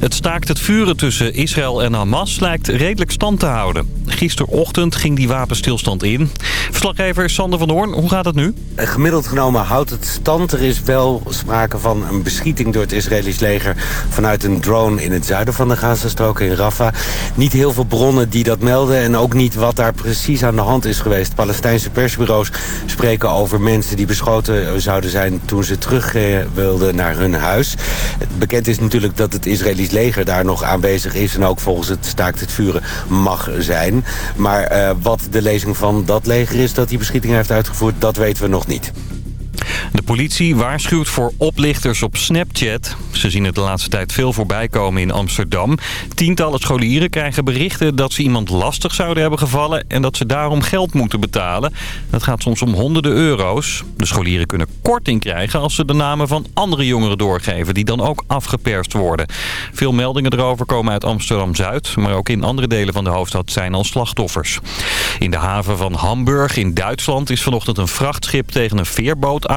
Het staakt het vuren tussen Israël en Hamas lijkt redelijk stand te houden. Gisterochtend ging die wapenstilstand in. Verslaggever Sander van Hoorn, hoe gaat het nu? Gemiddeld genomen houdt het stand. Er is wel sprake van een beschieting door het Israëlisch leger... vanuit een drone in het zuiden van de Gazastrook in Rafah. Niet heel veel bronnen die dat melden... en ook niet wat daar precies aan de hand is geweest. Palestijnse persbureaus spreken over mensen die beschoten zouden zijn... toen ze terug wilden naar hun huis. Bekend is natuurlijk dat het Israëlisch leger daar nog aanwezig is... en ook volgens het staakt het vuren mag zijn. Maar uh, wat de lezing van dat leger is dat die beschieting heeft uitgevoerd... dat weten we nog niet. De politie waarschuwt voor oplichters op Snapchat. Ze zien het de laatste tijd veel voorbij komen in Amsterdam. Tientallen scholieren krijgen berichten dat ze iemand lastig zouden hebben gevallen... en dat ze daarom geld moeten betalen. Dat gaat soms om honderden euro's. De scholieren kunnen korting krijgen als ze de namen van andere jongeren doorgeven... die dan ook afgeperst worden. Veel meldingen erover komen uit Amsterdam-Zuid... maar ook in andere delen van de hoofdstad zijn al slachtoffers. In de haven van Hamburg in Duitsland is vanochtend een vrachtschip tegen een veerboot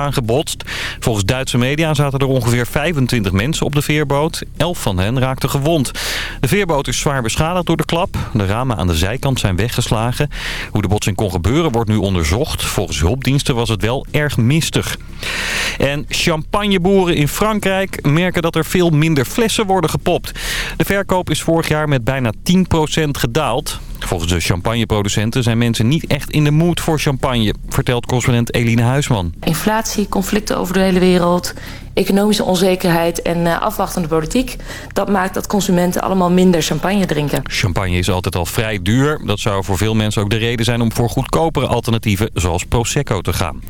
Volgens Duitse media zaten er ongeveer 25 mensen op de veerboot. Elf van hen raakten gewond. De veerboot is zwaar beschadigd door de klap. De ramen aan de zijkant zijn weggeslagen. Hoe de botsing kon gebeuren wordt nu onderzocht. Volgens hulpdiensten was het wel erg mistig. En champagneboeren in Frankrijk merken dat er veel minder flessen worden gepopt. De verkoop is vorig jaar met bijna 10% gedaald. Volgens de champagneproducenten zijn mensen niet echt in de mood voor champagne, vertelt correspondent Eline Huisman. Inflatie, conflicten over de hele wereld, economische onzekerheid en uh, afwachtende politiek. Dat maakt dat consumenten allemaal minder champagne drinken. Champagne is altijd al vrij duur. Dat zou voor veel mensen ook de reden zijn om voor goedkopere alternatieven zoals Prosecco te gaan.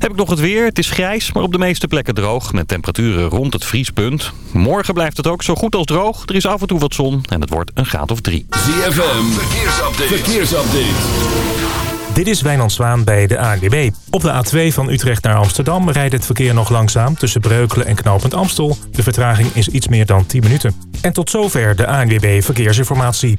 Heb ik nog het weer. Het is grijs, maar op de meeste plekken droog. Met temperaturen rond het vriespunt. Morgen blijft het ook zo goed als droog. Er is af en toe wat zon en het wordt een graad of drie. ZFM, verkeersupdate. verkeersupdate. Dit is Wijnand Zwaan bij de ANWB. Op de A2 van Utrecht naar Amsterdam rijdt het verkeer nog langzaam... tussen Breukelen en Knopend Amstel. De vertraging is iets meer dan 10 minuten. En tot zover de ANWB Verkeersinformatie.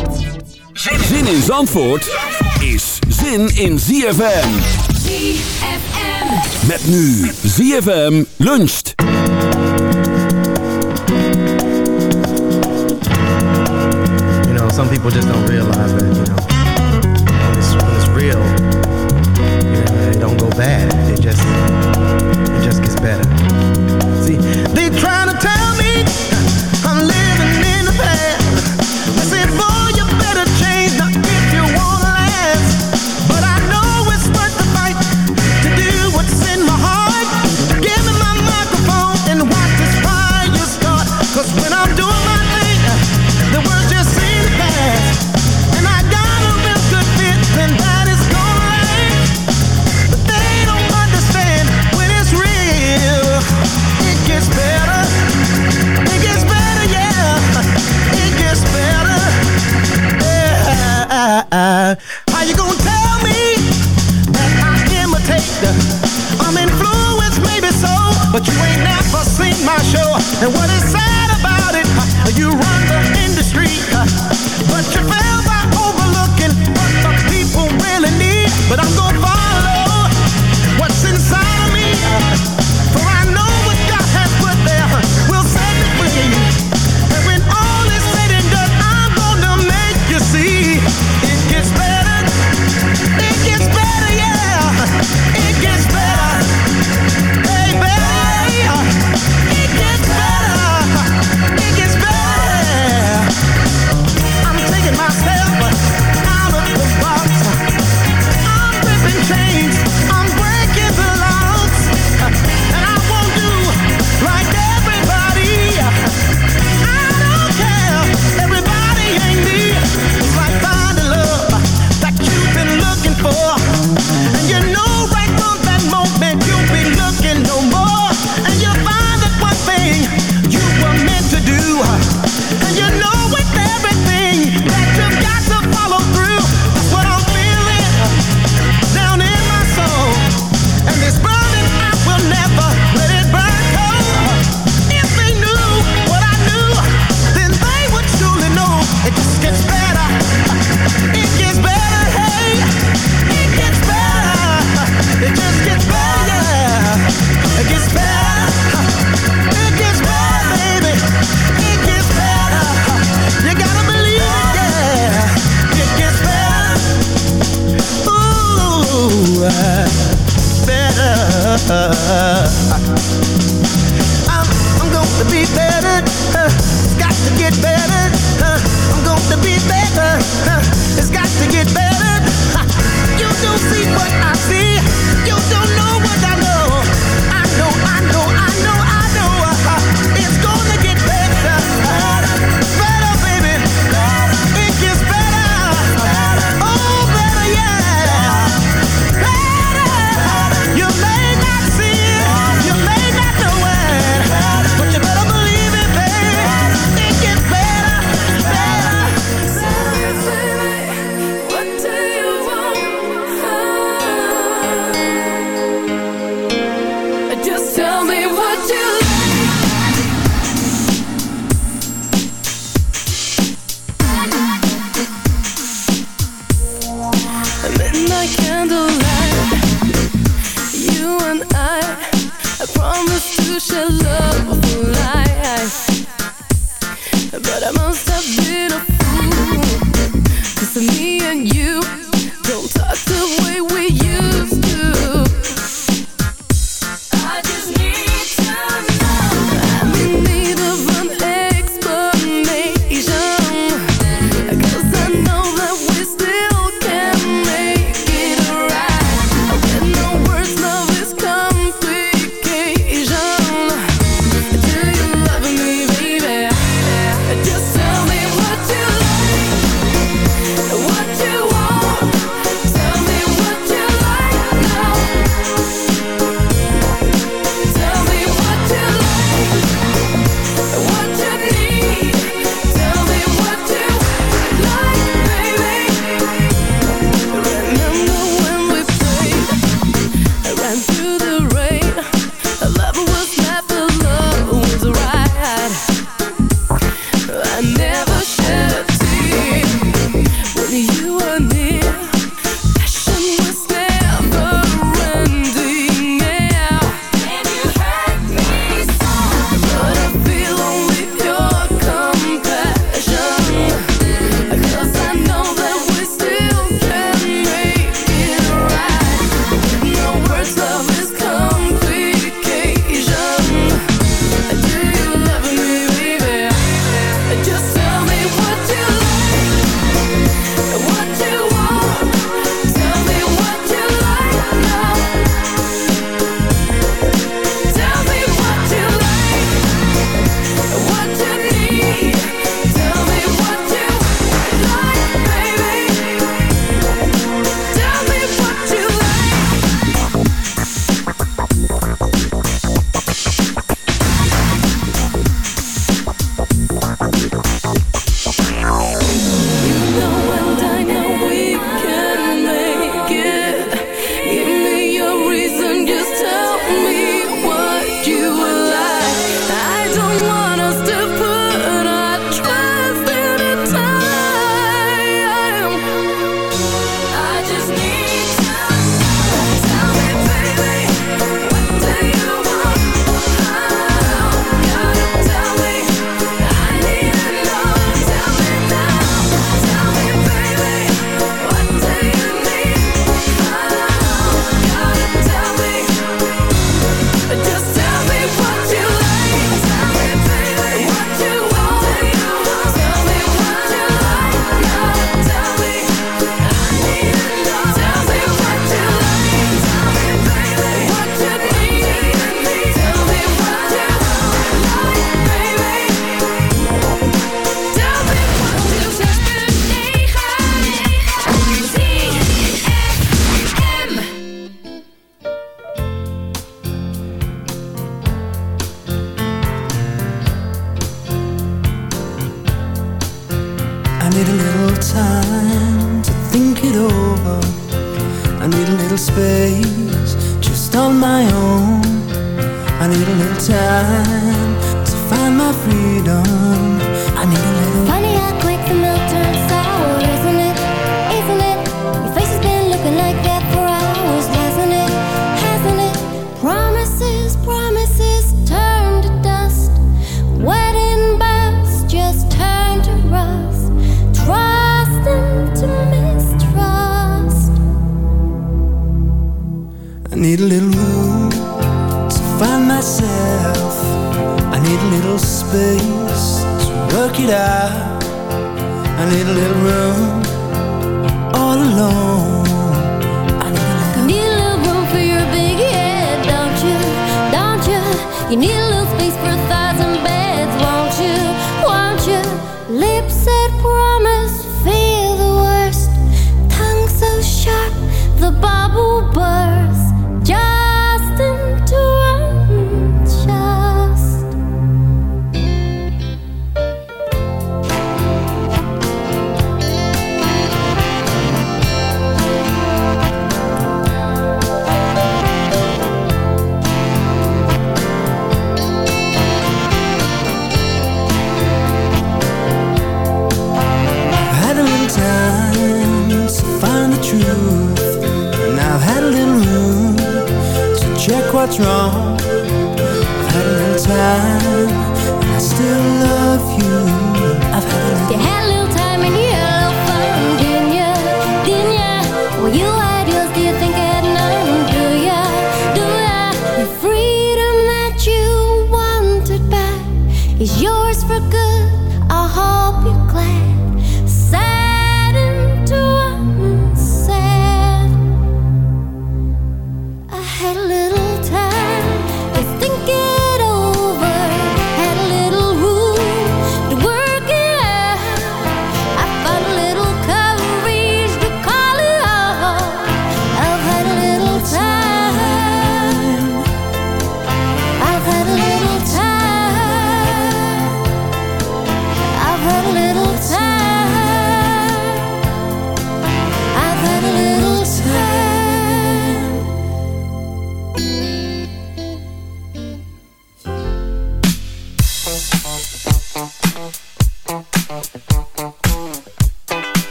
Zin in Zandvoort is zin in ZFM. ZFM. Met nu ZFM luncht. You know, some people just don't realize that, you know, when it's, when it's real, you know, it don't go bad. It just, it just gets better. See, they trying to tell I'm, I'm be better. it's got to get better. I'm gonna be better. it's got to get better. you don't see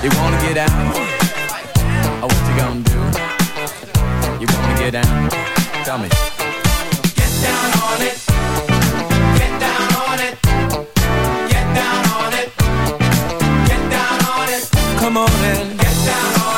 You wanna get down? Oh, what you gonna do? You wanna get down? Tell me. Get down on it. Get down on it. Get down on it. Get down on it. Come on and get down on it.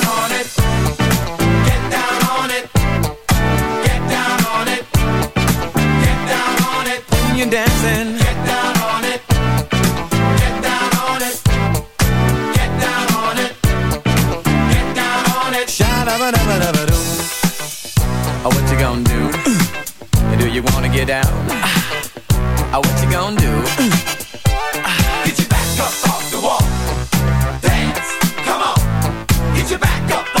you're dancing, Get down on it. Get down on it. Get down on it. Get down on it. sha-da-ba-da-ba-da-ba-doo. Oh, what you gonna do? Do you wanna get down? Oh, what you gonna do? Get your back up off the wall. Dance, come on. Get your back up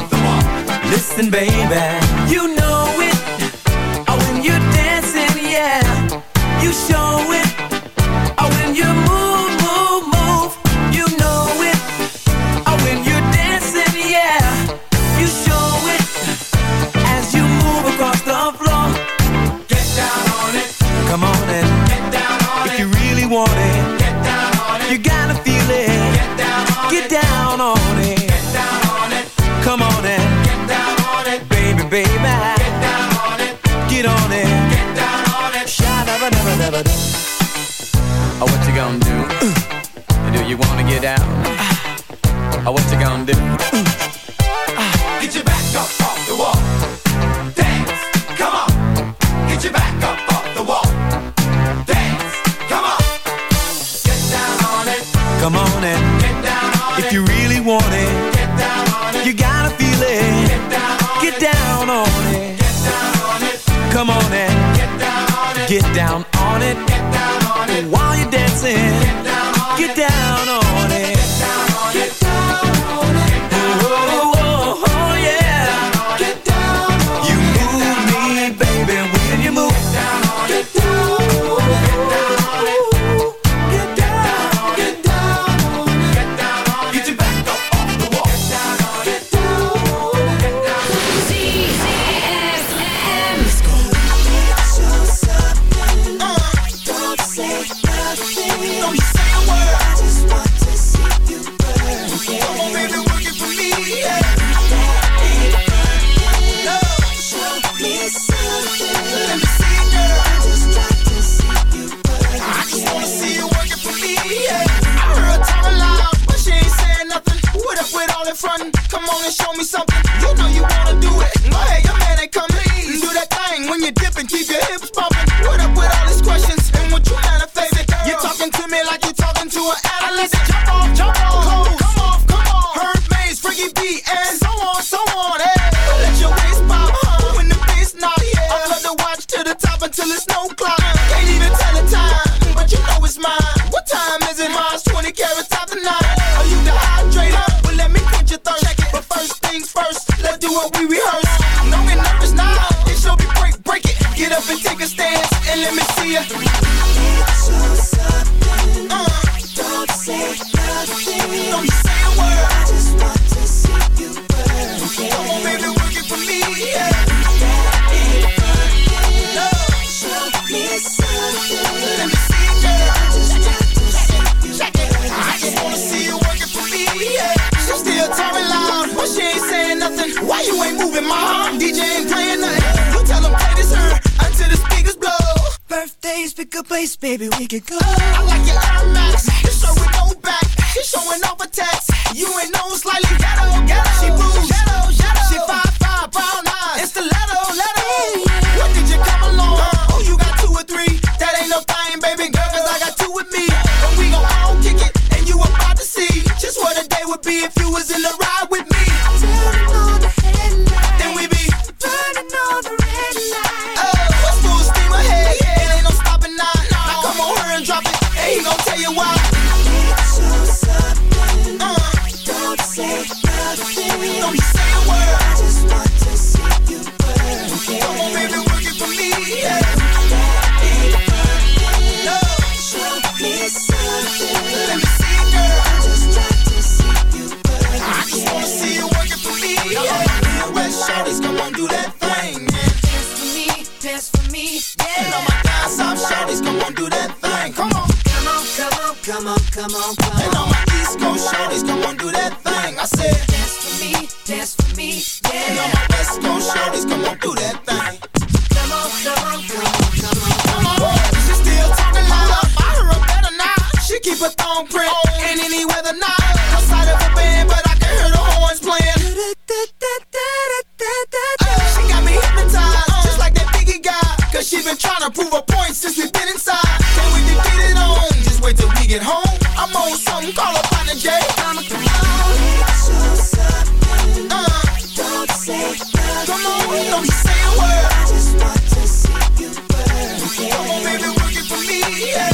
Listen, baby, you know it. Oh, when you're dancing, yeah, you show it. gonna do? Uh, do you wanna get down? Uh, or what you gonna do? Uh, get your back up off the wall. Dance, come on. Get your back up off the wall. Dance, come on. Get down on it. Come on and if it. You really want it, get down on it. You gotta feel it. Get down on get it. Down on it. Get down on it. Come on and get down on it. Get down on it. Get down while you're dancing. Get down, Get down on nothing. Why you ain't moving, my heart? DJ ain't playing nothing. You tell him play this her until the speakers blow. Birthdays, pick a place, baby, we could go. I like your line max. You show we go back. She showing off a text. You ain't no slightly ghetto, ghetto. She moves. ghetto, ghetto. She five five brown eyes. It's the letter. leto. What did you come along? Oh, you got two or three. That ain't no thing, baby girl, cause I got two with me. But we gon' all kick it, and you about to see just what a day would be if you was in the Yeah.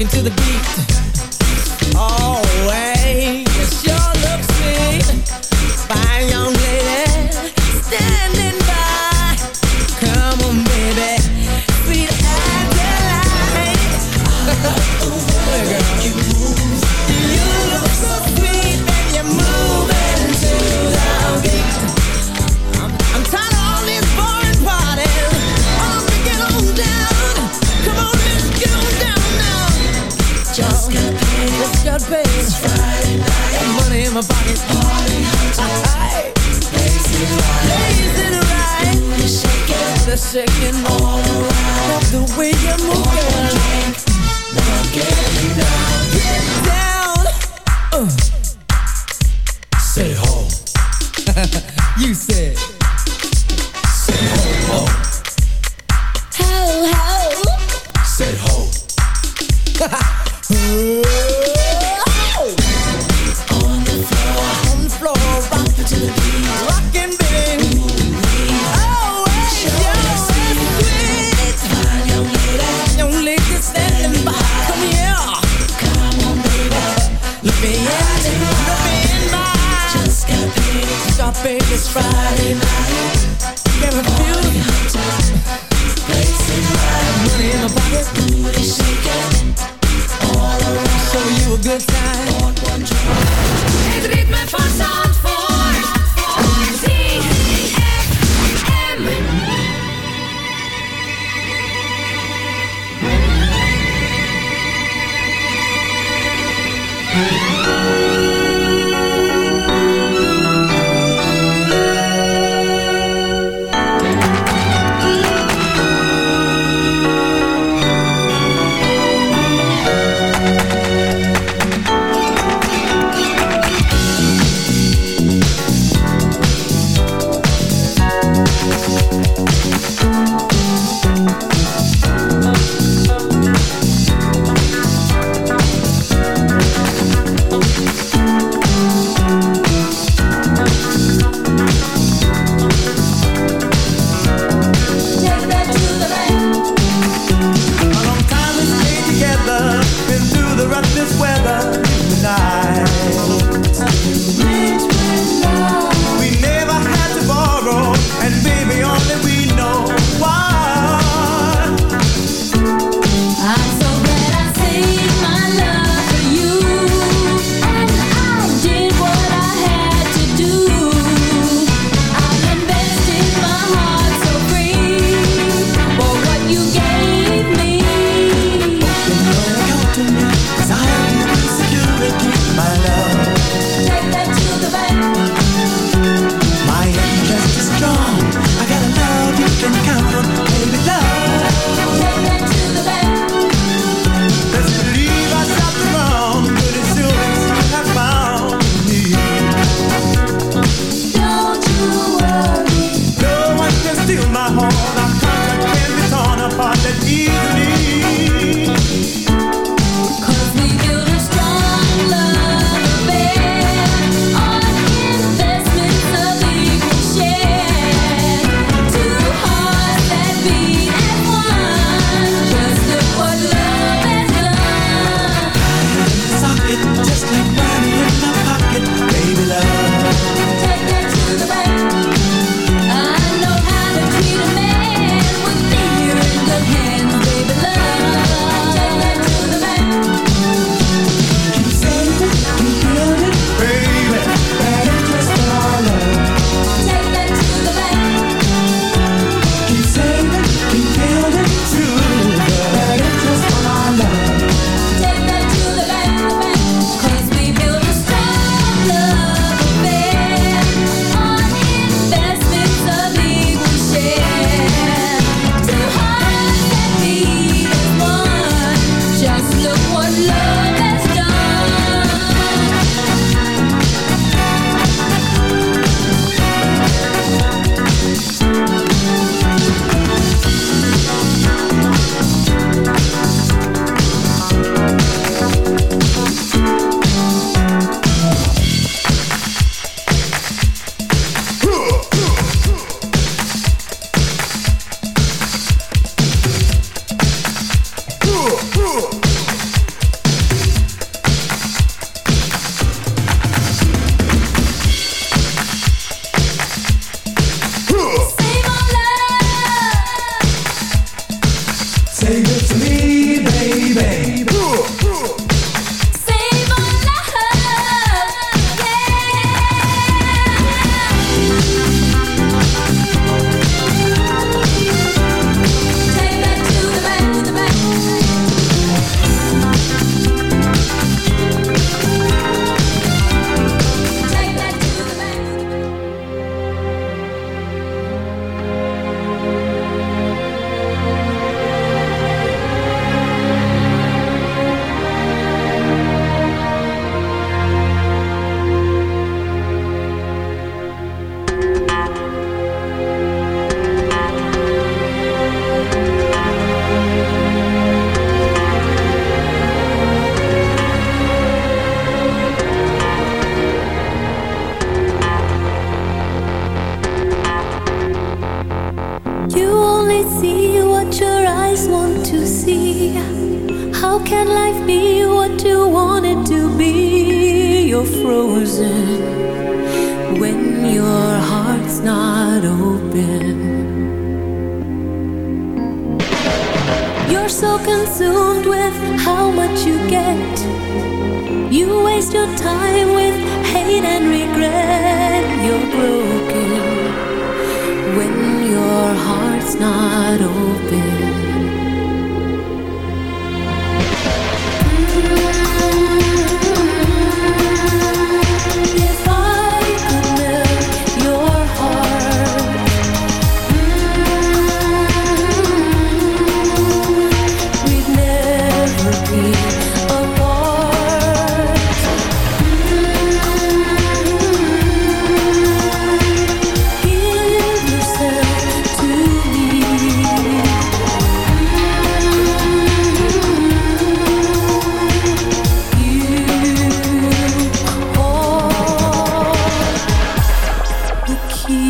Rocking to the beat.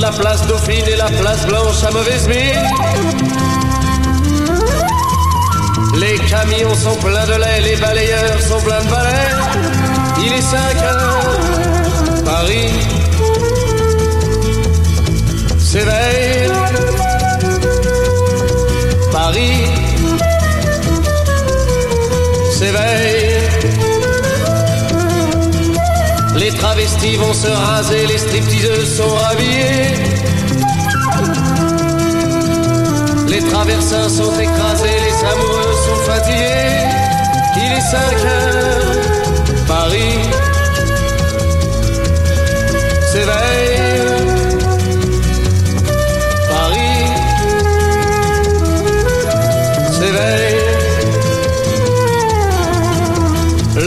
La place Dauphine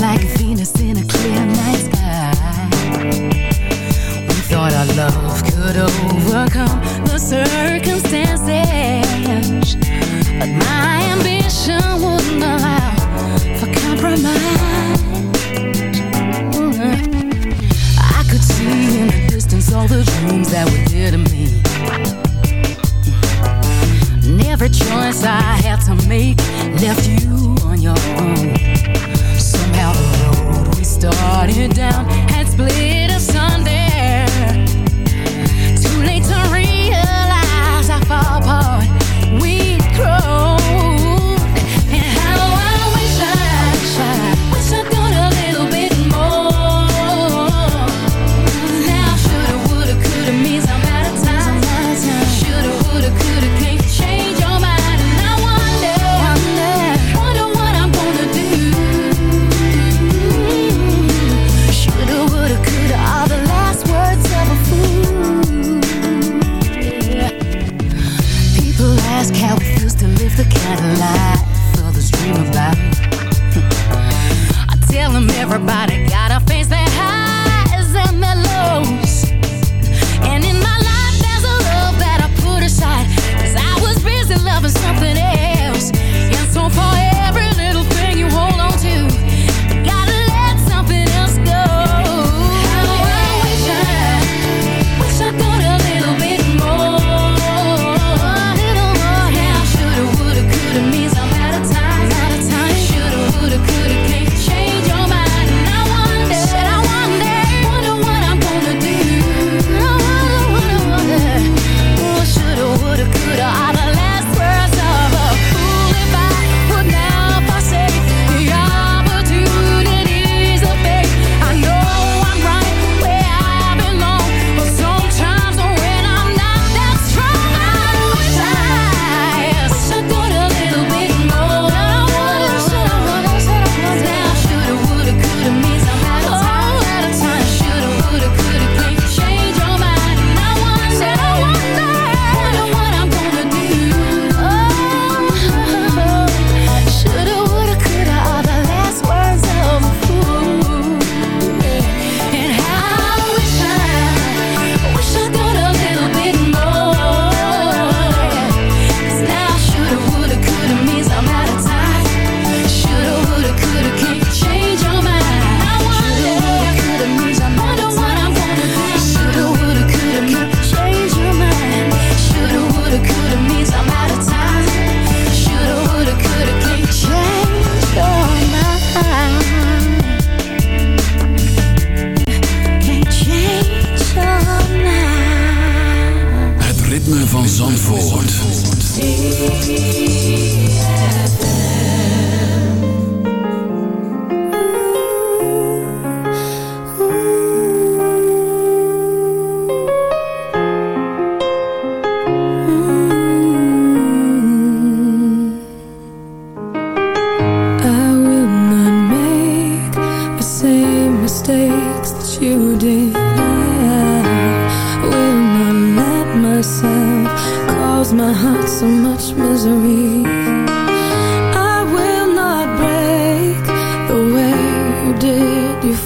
like Venus in a clear night sky. We thought our love could overcome the circumstances, but my ambition wouldn't allow for compromise. I could see in the distance all the dreams that were dear to me. And every choice I had to make left you on your own how the road we started down had split us Sunday.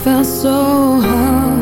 felt so hard.